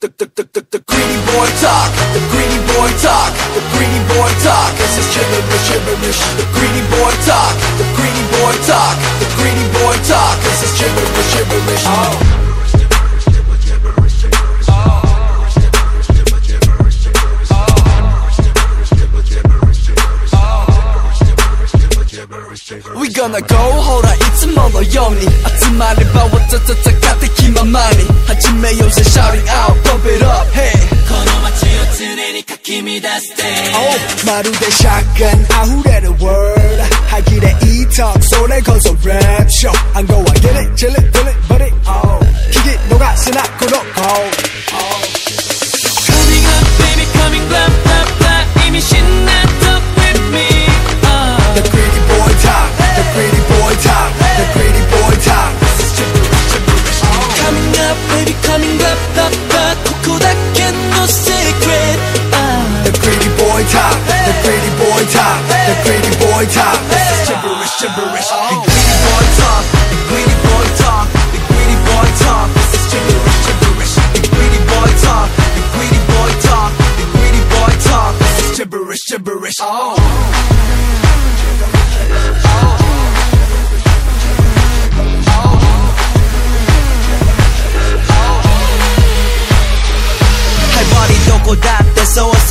the, the, the, the, the greedy boy talk, the greedy boy talk, the greedy boy talk. This is gibberish, gibberish. The greedy boy talk, the greedy boy talk, the greedy boy talk. This is gibberish, gibberish. Oh. We gonna go ほらいつものように集まればわたたたかって気ままに 始めようぜ shouting out pump it up hey この街を常にかき乱して oh まるでシャッ溢れる word 歯切れいい talk それこそ rap show I'm gonna get it chill it feel it but it oh 聞き逃すなこの call baby coming back, back, back Coco that can no secret ah. The pretty boy top, hey. the pretty boy top, hey. the pretty boy top hey. This is gibberish, gibberish oh. The greedy boy top, the greedy boy top, the greedy boy top This is gibberish, gibberish The greedy boy top, the greedy boy top, the greedy boy top This is gibberish, gibberish oh.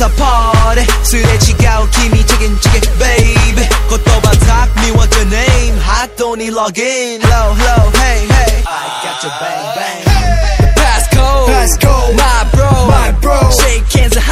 ってそうサポートすれ違う君チキンチキン baby 言葉 talk me what's your name ハットに log in low low hey hey I got your bang bang passcode Passcode my bro My bro shake hands 하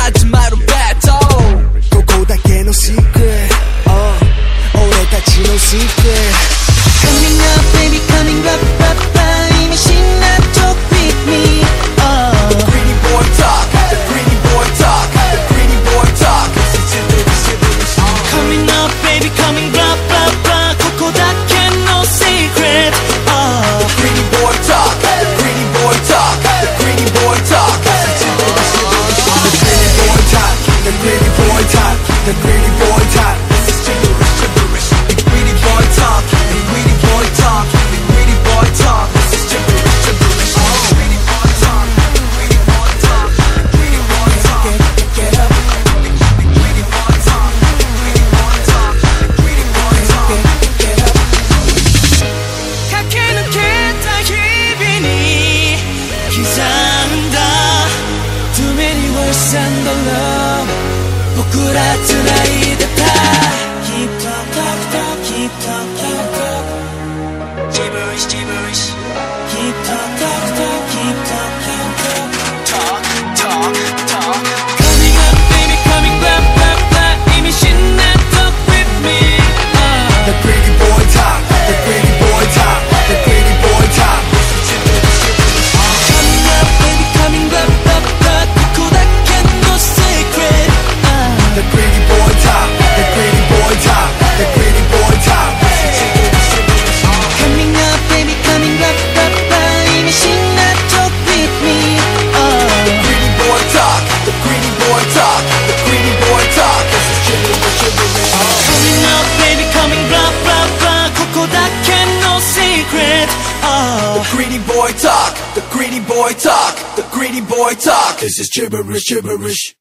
the greedy boy talk. This is gibberish, gibberish. The greedy boy talk. The greedy boy talk. The greedy boy talk. This is gibberish, gibberish. Oh. The greedy boy talk. The greedy boy talk. The greedy boy talk. Get, up. The greedy boy talk. The greedy boy talk. The greedy boy talk. Get, up. Too many words and the love. 僕ら繋いでた boy talk, the greedy boy talk, the greedy boy talk. This is gibberish, gibberish.